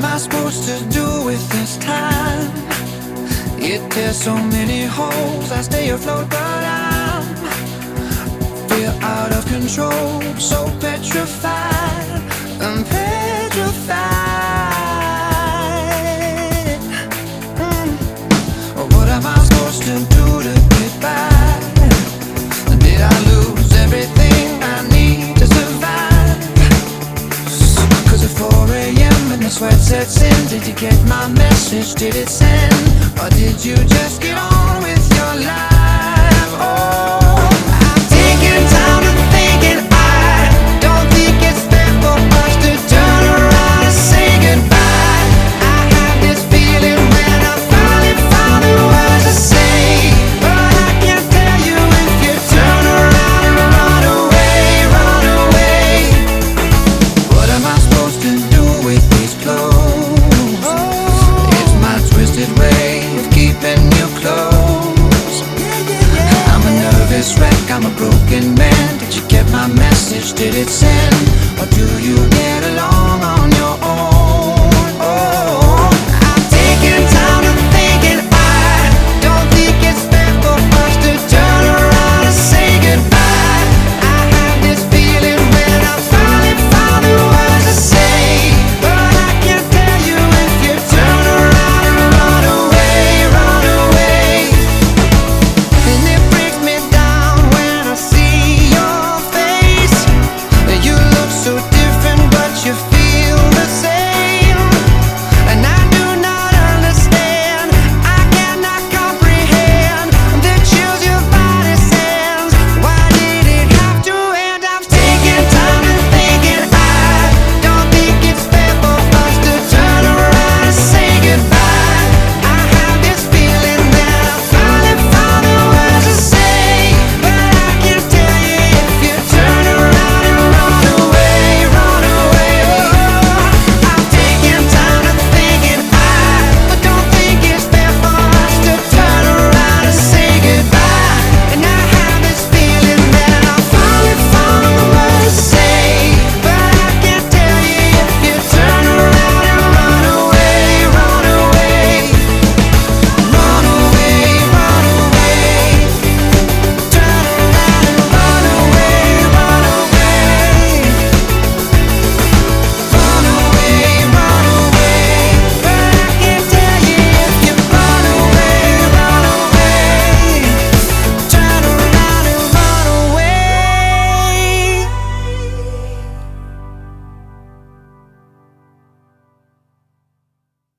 am I supposed to do with this time? It there's so many holes. I stay afloat, but I'm feel out of control, so At 4 a.m. and the sweat sets in Did you get my message? Did it send? Or did I'm a broken man? Did you get my message? Did it send? Or do you get along?